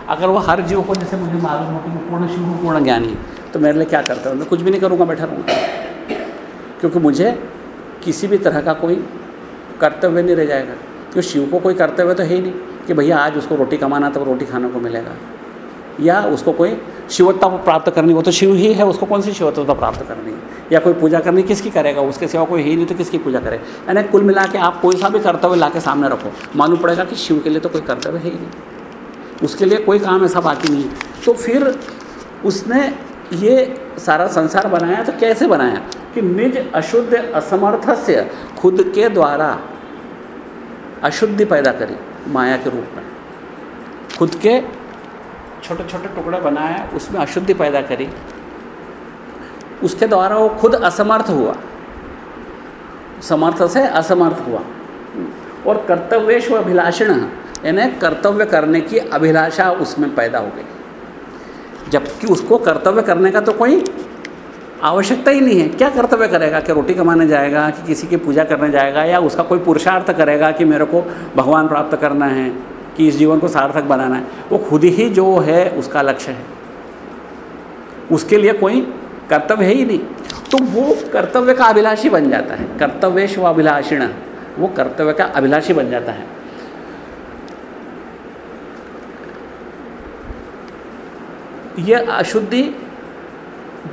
अगर वो हर जीव को, जैसे मुझे मालूम हो कि मैं पूर्ण शिव हूँ पूर्ण ज्ञानी तो मेरे लिए क्या करता हूँ मैं कुछ भी नहीं करूँगा, बैठा रहूँगा। क्योंकि मुझे किसी भी तरह का कोई कर्तव्य नहीं रह जाएगा। क्योंकि शिव को कोई कर्तव्य तो है ही नहीं कि भैया आज उसको रोटी कमाना तो रोटी खाने को मिलेगा। या उसको कोई शिवत्ता को प्राप्त करनी, वो तो शिव ही है, उसको कौन सी शिवत्ता प्राप्त करनी है? या कोई पूजा करनी किसकी करेगा? उसके सिवा कोई ही नहीं तो किसकी पूजा करे? यानी कुल मिला के आप कोई सा भी कर्तव्य ला के सामने रखो। मालूम पड़ेगा कि शिव के लिए तो कोई कर्तव्य है ही नहीं। उसके लिए कोई काम ऐसा बाकी नहीं तो फिर उसने ये सारा संसार बनाया तो कैसे बनाया? कि निज अशुद्ध असमर्थ से खुद के द्वारा अशुद्धि पैदा करी माया के रूप में। खुद के छोटे छोटे टुकड़े बनाए, उसमें अशुद्धि पैदा करी। उसके द्वारा वो खुद असमर्थ हुआ। समर्थ से असमर्थ हुआ। और कर्तव्येश अभिलाषण, यानी कर्तव्य करने की अभिलाषा उसमें पैदा हो गई। जबकि उसको कर्तव्य करने का तो कोई आवश्यकता ही नहीं है। क्या कर्तव्य करेगा? कि रोटी कमाने जाएगा, कि किसी की पूजा करने जाएगा, या उसका कोई पुरुषार्थ करेगा कि मेरे को भगवान प्राप्त करना है? कि इस जीवन को सार्थक बनाना है। वो खुद ही जो है, उसका लक्ष्य है। उसके लिए कोई कर्तव्य है ही नहीं। तो वो कर्तव्य का अभिलाषी बन जाता है। कर्तव्यश व अभिलाषिण। वो कर्तव्य का अभिलाषी बन जाता है। यह अशुद्धि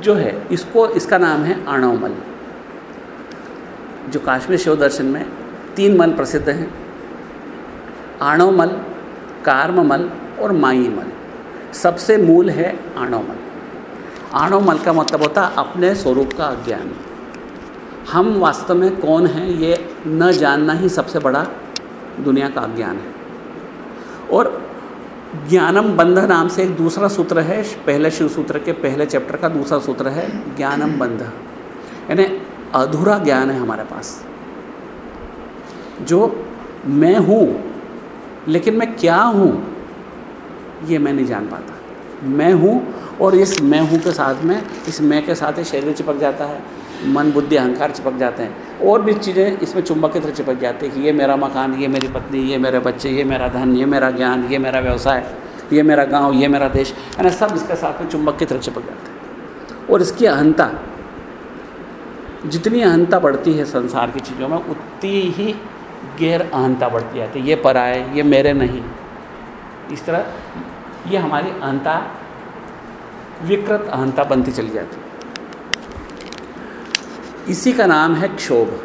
जो है, इसको, इसका नाम है आणवमल। जो काश्मीर शिव दर्शन में तीन मल प्रसिद्ध हैं। आणवमल कार्ममल और माईमल सबसे मूल है आणवमल आणवमल का मतलब होता है अपने स्वरूप का अज्ञान हम वास्तव में कौन हैं ये न जानना ही सबसे बड़ा दुनिया का अज्ञान है और ज्ञानम बंध नाम से एक दूसरा सूत्र है पहले शिव सूत्र के पहले चैप्टर का दूसरा सूत्र है ज्ञानम बंध यानी अधूरा ज्ञान है हमारे पास जो मैं हूँ लेकिन मैं क्या हूँ? ये मैं नहीं जान पाता। मैं हूँ और इस मैं हूँ के साथ में, इस मैं के साथ ही शरीर चिपक जाता है, मन, बुद्धि, अहंकार चिपक जाते हैं। और भी चीज़ें इसमें चुंबक की तरह चिपक जाती है कि ये मेरा मकान, ये मेरी पत्नी, ये मेरे बच्चे, ये मेरा धन, ये मेरा ज्ञान, ये मेरा व्यवसाय, ये मेरा गाँव, ये मेरा देश, यानी सब इसके साथ में चुंबक की तरह चिपक जाते हैं। और इसकी अहंता, जितनी अहंता बढ़ती है संसार की चीज़ों में, उतनी ही गैर अहंता बढ़ती जाती है, ये पराए, ये मेरे नहीं। इस तरह ये हमारी अहंता विकृत अहंता बनती चली जाती है। इसी का नाम है क्षोभ।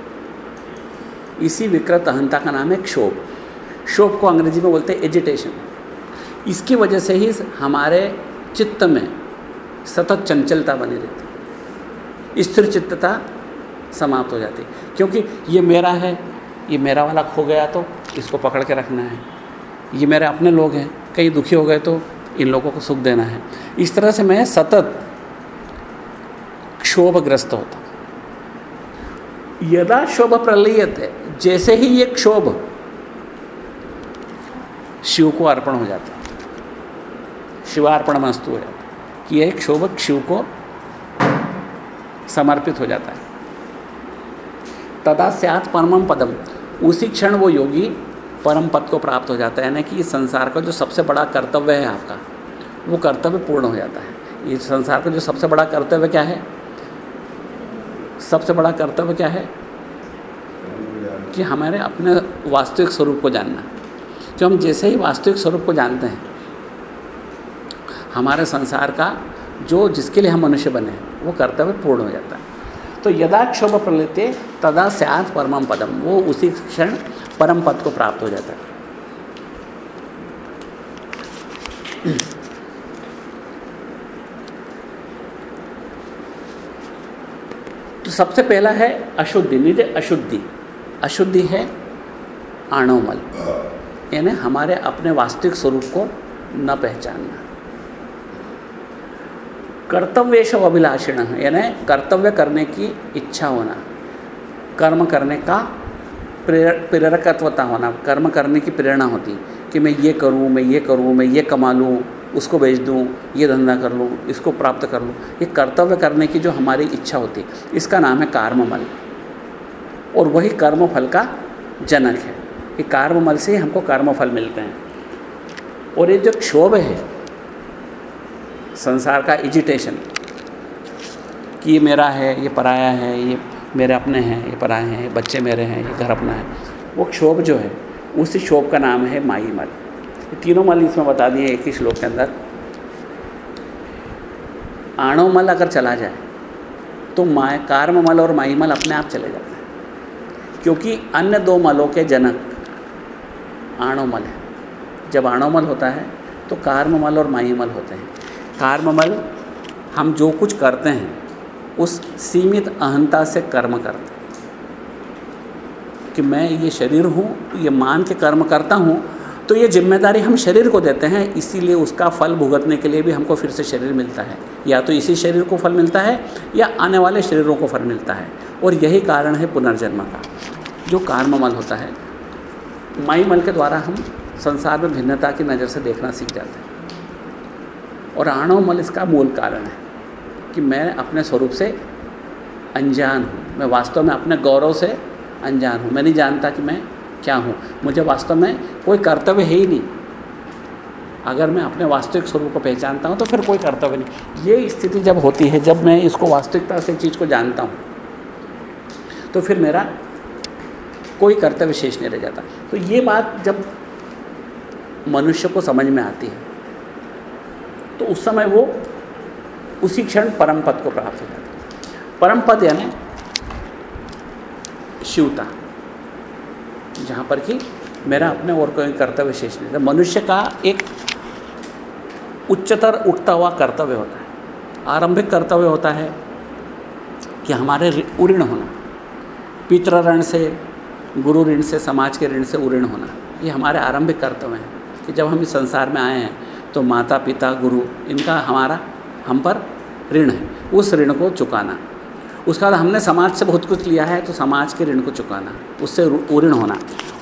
इसी विकृत अहंता का नाम है क्षोभ। क्षोभ को अंग्रेज़ी में बोलते हैं एजिटेशन इसकी वजह से ही हमारे चित्त में सतत चंचलता बनी रहती स्थिर चित्तता समाप्त हो जाती क्योंकि ये मेरा है ये मेरा वाला खो गया तो इसको पकड़ के रखना है। ये मेरे अपने लोग हैं, कहीं दुखी हो गए तो इन लोगों को सुख देना है। इस तरह से मैं सतत क्षोभग्रस्त होता यदा शोभ प्रलयते जैसे ही ये क्षोभ शिव को अर्पण हो जाता शिवार्पण मस्तु हो जाता कि यह क्षोभ शिव को समर्पित हो जाता है। तदा स्यात परमम पदम उसी क्षण वो योगी परम पद को प्राप्त हो जाता है, यानी कि इस संसार का जो सबसे बड़ा कर्तव्य है आपका, वो कर्तव्य पूर्ण हो जाता है। इस संसार का जो सबसे बड़ा कर्तव्य क्या है? सबसे बड़ा कर्तव्य क्या है? कि हमारे अपने वास्तविक स्वरूप को जानना। जो हम जैसे ही वास्तविक स्वरूप को जानते हैं, हमारे संसार का जो जिसके लिए हम मनुष्य बने हैं, वो कर्तव्य पूर्ण हो जाता है। तो यदा क्षोभ प्रलते तदा स्यात परम पदम वो उसी क्षण परम पद को प्राप्त हो जाता है। तो सबसे पहला है अशुद्धि निधि अशुद्धि। अशुद्धि है आणोमल यानी हमारे अपने वास्तविक स्वरूप को न पहचानना। कर्तव्य अभिलाषिण यानी कर्तव्य करने की इच्छा होना। कर्म करने का प्रेरकत्वता होना। कर्म करने की प्रेरणा होती। कि मैं ये करूँ, मैं ये करूँ, मैं ये कमा लूँ उसको बेच दूँ, ये धंधा कर लूँ, इसको प्राप्त कर लूँ। ये कर्तव्य करने की जो हमारी इच्छा होती, इसका नाम है कार्ममल और वही कर्मफल का जनक है। कि कर्ममल से ही हमको कर्मफल मिलते हैं। और ये जो क्षोभ है संसार का एजिटेशन कि ये मेरा है, ये पराया है, ये मेरे अपने हैं, ये पराए हैं, ये बच्चे मेरे हैं, ये घर अपना है। वो क्षोभ जो है, उसी क्षोभ का नाम है माई मल तीनों मल इसमें बता दिए एक ही श्लोक के अंदर। आणव मल अगर चला जाए तो माए कार्म मल और माई मल अपने आप चले जाते हैं। क्योंकि अन्य दो मलों के जनक आणवमल है। जब आणवमल होता है तो कार्म मल और माईमल होते हैं। कार्ममल हम जो कुछ करते हैं, उस सीमित अहंता से कर्म करते हैं। कि मैं ये शरीर हूँ, ये मान के कर्म करता हूँ तो ये ज़िम्मेदारी हम शरीर को देते हैं, इसीलिए उसका फल भुगतने के लिए भी हमको फिर से शरीर मिलता है। या तो इसी शरीर को फल मिलता है, या आने वाले शरीरों को फल मिलता है। और यही कारण है पुनर्जन्म का। जो कार्ममल होता है, माई मल के द्वारा हम संसार में भिन्नता की नज़र से देखना सीख जाते हैं। और आणव मल इसका मूल कारण है कि मैं अपने स्वरूप से अनजान हूँ। मैं वास्तव में अपने गौरव से अनजान हूँ। मैं नहीं जानता कि मैं क्या हूँ। मुझे वास्तव में कोई कर्तव्य है ही नहीं। अगर मैं अपने वास्तविक स्वरूप को पहचानता हूँ तो फिर कोई कर्तव्य नहीं। ये स्थिति जब होती है, जब मैं इसको वास्तविकता से चीज़ को जानता हूँ तो फिर मेरा कोई कर्तव्य शेष नहीं रह जाता। तो ये बात जब मनुष्य को समझ में आती है तो उस समय वो उसी क्षण परम पद को प्राप्त हो जाता परम पद यानी शिवता, जहाँ पर कि मेरा अपने और कोई कर्तव्य शेष नहीं था। मनुष्य का एक उच्चतर उठता हुआ कर्तव्य होता है। आरंभिक कर्तव्य होता है कि हमारे उऋण होना। पितृ ऋण से, गुरु ऋण से, समाज के ऋण से उऋण होना। ये हमारे आरंभिक कर्तव्य हैं कि जब हम इस संसार में आए हैं तो माता पिता गुरु, इनका हमारा, हम पर ऋण है, उस ऋण को चुकाना। उसके बाद हमने समाज से बहुत कुछ लिया है तो समाज के ऋण को चुकाना, उससे ऋण होना।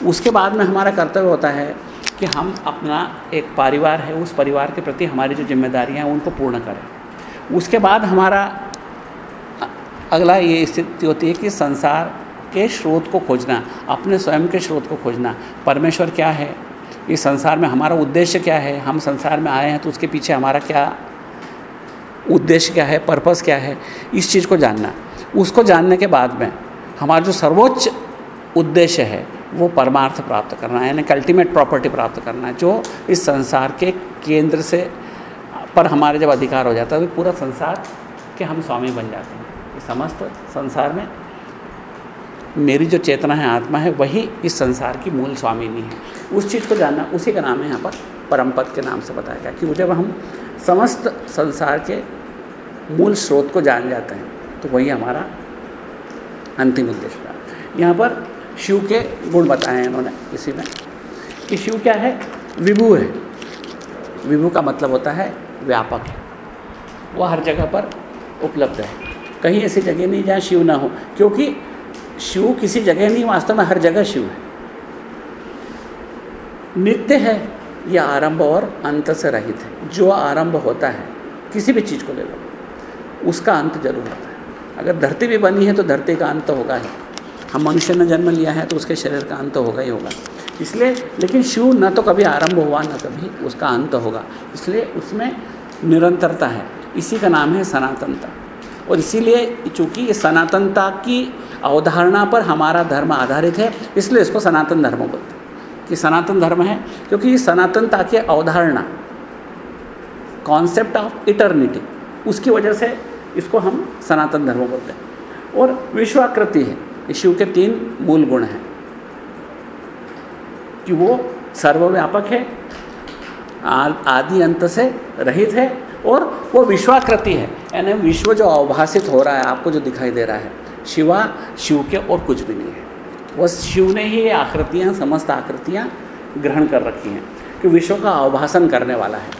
उसके बाद में हमारा कर्तव्य होता है कि हम अपना एक परिवार है, उस परिवार के प्रति हमारी जो जिम्मेदारियाँ हैं, उनको पूर्ण करें। उसके बाद हमारा अगला ये स्थिति होती है कि संसार के स्रोत को खोजना, अपने स्वयं के स्रोत को खोजना। परमेश्वर क्या है? इस संसार में हमारा उद्देश्य क्या है? हम संसार में आए हैं तो उसके पीछे हमारा क्या उद्देश्य क्या है? पर्पज़ क्या है? इस चीज़ को जानना। उसको जानने के बाद में हमारा जो सर्वोच्च उद्देश्य है, वो परमार्थ प्राप्त करना है, यानी अल्टीमेट प्रॉपर्टी प्राप्त करना है, जो इस संसार के केंद्र से पर हमारे जब अधिकार हो जाता है तो पूरा संसार के हम स्वामी बन जाते हैं। समस्त संसार में मेरी जो चेतना है, आत्मा है, वही इस संसार की मूल स्वामिनी है। उस चीज़ को जानना, उसी का नाम है यहाँ पर परम पद के नाम से बताया गया कि जब हम समस्त संसार के मूल स्रोत को जान जाते हैं तो वही हमारा अंतिम उद्देश्य था यहाँ पर शिव के गुण बताए हैं इन्होंने, इसी में कि शिव क्या है? विभु है। विभु का मतलब होता है व्यापक। है वो हर जगह पर उपलब्ध है। कहीं ऐसी जगह नहीं जहाँ शिव ना हो, क्योंकि शिव किसी जगह नहीं, वास्तव में हर जगह शिव है। नित्य है, यह आरंभ और अंत से रहित है। जो आरंभ होता है, किसी भी चीज़ को ले लो, उसका अंत ज़रूर होता है। अगर धरती भी बनी है तो धरती का अंत होगा ही। हम मनुष्य ने जन्म लिया है तो उसके शरीर का अंत होगा ही होगा। इसलिए, लेकिन शिव न तो कभी आरंभ हुआ, न कभी उसका अंत होगा। इसलिए उसमें निरंतरता है। इसी का नाम है सनातनता। और इसीलिए चूँकि सनातनता की अवधारणा पर हमारा धर्म आधारित है, इसलिए इसको सनातन धर्म बोलते हैं। कि सनातन धर्म है, क्योंकि सनातनता की अवधारणा कॉन्सेप्ट ऑफ़ इटर्निटी उसकी वजह से इसको हम सनातन धर्म बोलते हैं। और विश्वाकृति है शिव के तीन मूल गुण हैं। कि वो सर्वव्यापक है आदि अंत से रहित है, और वो विश्वाकृति है। यानी विश्व जो अवभाषित हो रहा है, आपको जो दिखाई दे रहा है शिवा, शिव के और कुछ भी नहीं है। वह शिव ने ही ये आकृतियाँ, समस्त आकृतियाँ ग्रहण कर रखी हैं कि विश्व का अवभाषण करने वाला है।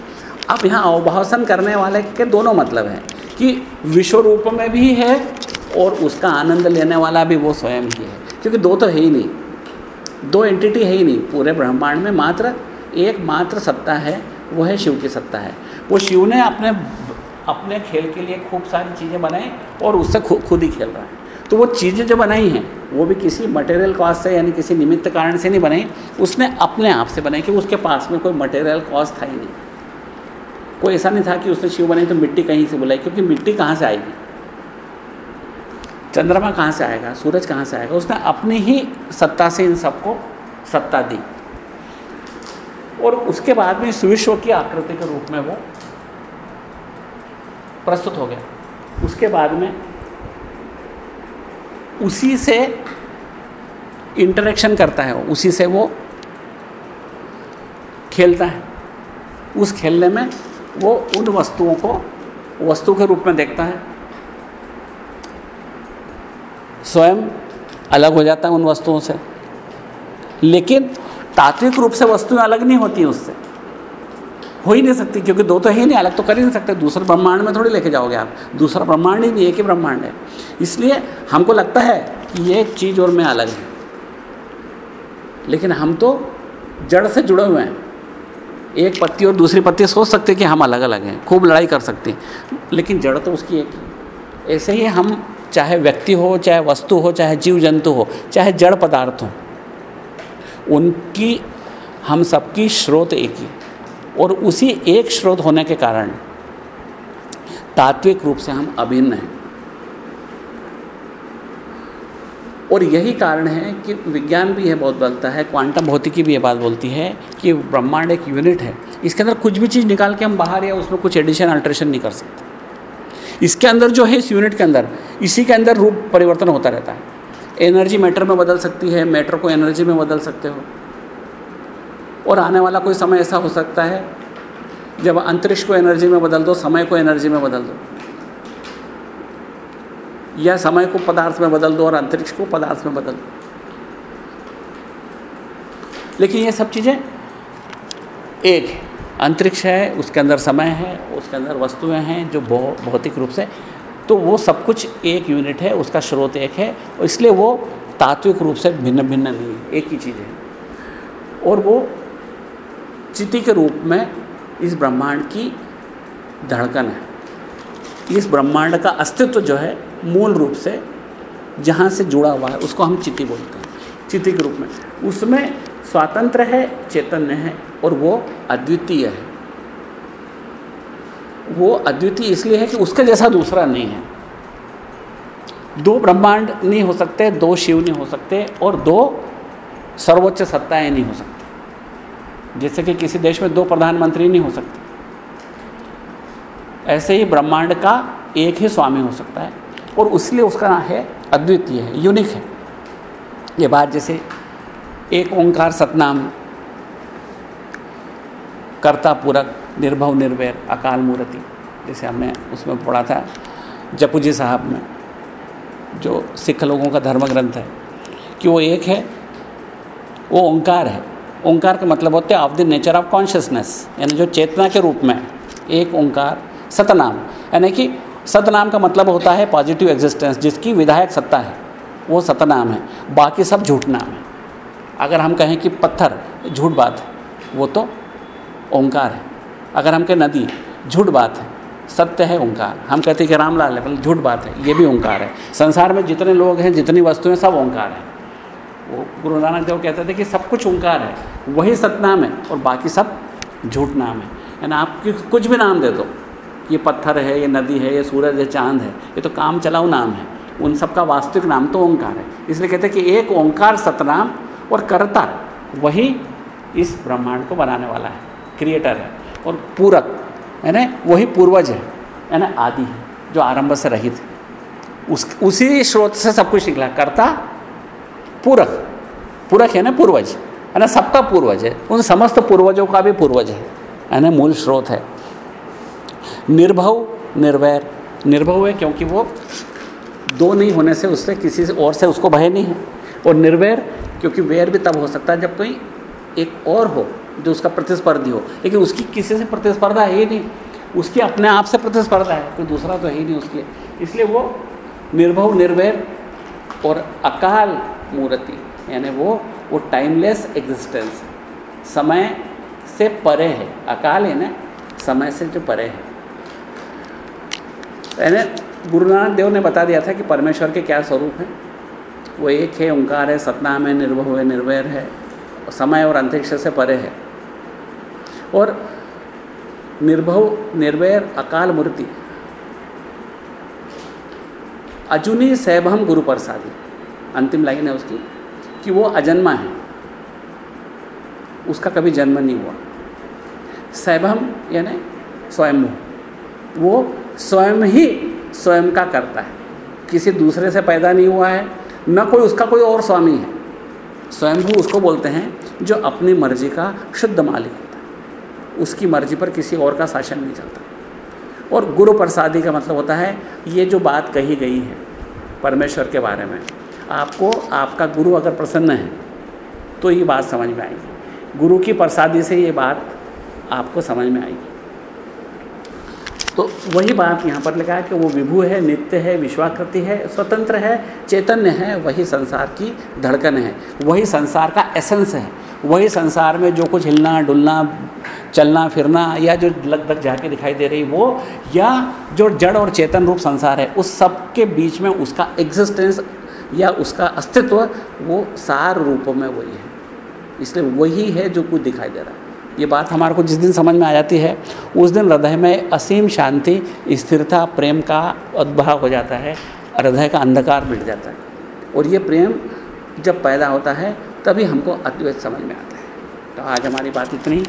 अब यहाँ अवभाषण करने वाले के दोनों मतलब हैं कि विश्व रूप में भी है और उसका आनंद लेने वाला भी वो स्वयं ही है। क्योंकि दो तो है ही नहीं। दो एंटिटी है ही नहीं। पूरे ब्रह्मांड में मात्र एक मात्र सत्ता है, वो है शिव की सत्ता है। वो शिव ने अपने अपने खेल के लिए खूब सारी चीज़ें बनाई और उससे खुद ही खेल रहा है। तो वो चीज़ें जो बनाई हैं, वो भी किसी मटेरियल कॉस्ट से यानी किसी निमित्त कारण से नहीं बनाई। उसने अपने आप से बनाई कि उसके पास में कोई मटेरियल कॉस्ट था ही नहीं। कोई ऐसा नहीं था कि उसने शिव बनाई तो मिट्टी कहीं से बुलाई, क्योंकि मिट्टी कहाँ से आएगी? चंद्रमा कहाँ से आएगा? सूरज कहाँ से आएगा? उसने अपनी ही सत्ता से इन सबको सत्ता दी। और उसके बाद में इस विश्व की आकृति के रूप में वो प्रस्तुत हो गया। उसके बाद में उसी से इंटरेक्शन करता है, उसी से वो खेलता है। उस खेलने में वो उन वस्तुओं को, वस्तु के रूप में देखता है। स्वयं अलग हो जाता है उन वस्तुओं से। लेकिन तात्विक रूप से वस्तुएँ अलग नहीं होती उससे। हो ही नहीं सकती, क्योंकि दो तो है ही नहीं, अलग तो कर ही नहीं सकते। दूसरे ब्रह्मांड में थोड़ी लेके जाओगे आप। दूसरा ब्रह्मांड ही नहीं, एक ही ब्रह्मांड है। इसलिए हमको लगता है कि ये चीज़ और मैं अलग है। लेकिन हम तो जड़ से जुड़े हुए हैं। एक पत्ती और दूसरी पत्ती, सोच सकते कि हम अलग अलग हैं, खूब लड़ाई कर सकते हैं। लेकिन जड़ तो उसकी एक ही। ऐसे ही हम, चाहे व्यक्ति हो, चाहे वस्तु हो, चाहे जीव जंतु हो, चाहे जड़ पदार्थ हो, उनकी, हम सबकी स्रोत एक ही। और उसी एक स्रोत होने के कारण तात्विक रूप से हम अभिन्न हैं। और यही कारण है कि विज्ञान भी यह बहुत बोलता है क्वांटम भौतिकी भी ये बात बोलती है कि ब्रह्मांड एक यूनिट है। इसके अंदर कुछ भी चीज़ निकाल के हम बाहर या उसमें कुछ एडिशन अल्ट्रेशन नहीं कर सकते। इसके अंदर जो है, इस यूनिट के अंदर, इसी के अंदर रूप परिवर्तन होता रहता है। एनर्जी मैटर में बदल सकती है मैटर को एनर्जी में बदल सकते हो। और आने वाला कोई समय ऐसा हो सकता है जब अंतरिक्ष को एनर्जी में बदल दो, समय को एनर्जी में बदल दो। या समय को पदार्थ में बदल दो और अंतरिक्ष को पदार्थ में बदल दो। लेकिन ये सब चीज़ें एक है। अंतरिक्ष है, उसके अंदर समय है, उसके अंदर वस्तुएँ हैं जो भौतिक रूप से। तो वो सब कुछ एक यूनिट है, उसका स्रोत एक है, और इसलिए वो तात्विक रूप से भिन्न भिन्न नहीं है, एक ही चीज़ है। और वो चिति के रूप में इस ब्रह्मांड की धड़कन है। इस ब्रह्मांड का अस्तित्व जो है, मूल रूप से जहाँ से जुड़ा हुआ है, उसको हम चिति बोलते हैं। चिति के रूप में। उसमें स्वातंत्र है, चैतन्य है और वो अद्वितीय है। वो अद्वितीय इसलिए है कि उसके जैसा दूसरा नहीं है। दो ब्रह्मांड नहीं हो सकते, दो शिव नहीं हो सकते और दो सर्वोच्च सत्ताएँ नहीं हो सकती। जैसे कि किसी देश में दो प्रधानमंत्री नहीं हो सकते। ऐसे ही ब्रह्मांड का एक ही स्वामी हो सकता है और उसलिए उसका नाम है अद्वितीय है यूनिक है। ये बात जैसे एक ओंकार सतनाम कर्ता पूरक, निर्भव निर्वैर अकाल मूर्ति, जैसे हमने उसमें पढ़ा था जपू जी साहब में, जो सिख लोगों का धर्म ग्रंथ है, कि वो एक है, वो ओंकार है। ओंकार का मतलब होते हैं of the nature of consciousness यानी जो चेतना के रूप में एक ओंकार, सतनाम। यानी कि सतनाम का मतलब होता है पॉजिटिव एग्जिस्टेंस जिसकी विधायक सत्ता है, वो सतनाम है। बाकी सब झूठ नाम है। अगर हम कहें कि पत्थर, झूठ बात है, वो तो ओंकार है। अगर हम कहें नदी, झूठ बात है, सत्य है ओंकार। हम कहते हैं कि रामलाल है झूठ बात है, ये भी ओंकार है। संसार में जितने लोग हैं, जितनी वस्तुएँ, सब ओंकार है। वो गुरु नानक देव कहते थे कि सब कुछ ओंकार है, वही सतनाम है और बाकी सब झूठ नाम है। यानी आप कुछ भी नाम दे दो, ये पत्थर है, ये नदी है, ये सूरज है, चाँद है, ये तो काम चलाऊ नाम है। उन सब का वास्तविक नाम तो ओंकार है। इसलिए कहते हैं कि एक ओंकार सतनाम और कर्ता वही इस ब्रह्मांड को बनाने वाला है क्रिएटर है और पूरक, यानी वही पूर्वज है, यानी आदि है, जो आरंभ से रहित उस, उसी स्रोत से सब कुछ निकला। कर्ता पूरक। पूरक है ना पूर्वज। है ना सबका पूर्वज है। उन समस्त पूर्वजों का भी पूर्वज है। यानी मूल स्रोत है। निर्भव, निर्वैर। निर्भव है क्योंकि वो दो नहीं होने से उससे किसी से और से उसको भय नहीं है। और निर्वैर, क्योंकि वैर भी तब हो सकता है जब कोई एक और हो, जो उसका प्रतिस्पर्धी हो। लेकिन उसकी किसी से प्रतिस्पर्धा है ही नहीं। उसकी अपने आप से प्रतिस्पर्धा है। कोई दूसरा तो है ही नहीं उसके लिए। इसलिए वो निर्भव, निर्वैर और अकाल मूर्ति, यानी वो वो टाइमलेस एग्जिस्टेंस समय से परे है, अकाल है ना समय से जो परे है। यानी गुरु नानक देव ने बता दिया था कि परमेश्वर के क्या स्वरूप हैं? वो एक है, ओंकार है, सतनाम है निर्भव है, निर्वैर है समय और अंतरिक्ष से परे है। और निर्भव, निर्वैर, अकाल मूर्ति। अजुनी सैभम गुरु प्रसादी अंतिम लाइन है उसकी, कि वो अजन्मा है। उसका कभी जन्म नहीं हुआ। सैभम यानी स्वयं वो स्वयं ही स्वयं का करता है। किसी दूसरे से पैदा नहीं हुआ है, न कोई उसका कोई और स्वामी है। स्वयं स्वयंभू उसको बोलते हैं, जो अपनी मर्ज़ी का शुद्ध मालिक होता है। उसकी मर्ज़ी पर किसी और का शासन नहीं चलता। और गुरु प्रसादी का मतलब होता है, ये जो बात कही गई है परमेश्वर के बारे में आपको आपका गुरु अगर प्रसन्न है तो ये बात समझ में आएगी। गुरु की प्रसादी से ये बात आपको समझ में आएगी। तो वही बात यहाँ पर लिखा है कि वो विभू है, नित्य है, विश्वाकृति है, स्वतंत्र है, चैतन्य है, वही संसार की धड़कन है। वही संसार का एसेंस है। वही संसार में जो कुछ हिलना, डुलना, चलना, फिरना या जो लग लगभग झाके दिखाई दे रही, वो या जो जड़ और चेतन रूप संसार है, उस सब के बीच में उसका एग्जिस्टेंस या उसका अस्तित्व, वो सार रूप में वही है। इसलिए वही है जो कुछ दिखाई दे रहा है। ये बात हमारे को जिस दिन समझ में आ जाती है, उस दिन हृदय में असीम शांति, स्थिरता, प्रेम का उद्भाव हो जाता है, हृदय का अंधकार मिट जाता है। और ये प्रेम जब पैदा होता है, तभी हमको अद्वैत समझ में आता है। तो आज हमारी बात इतनी।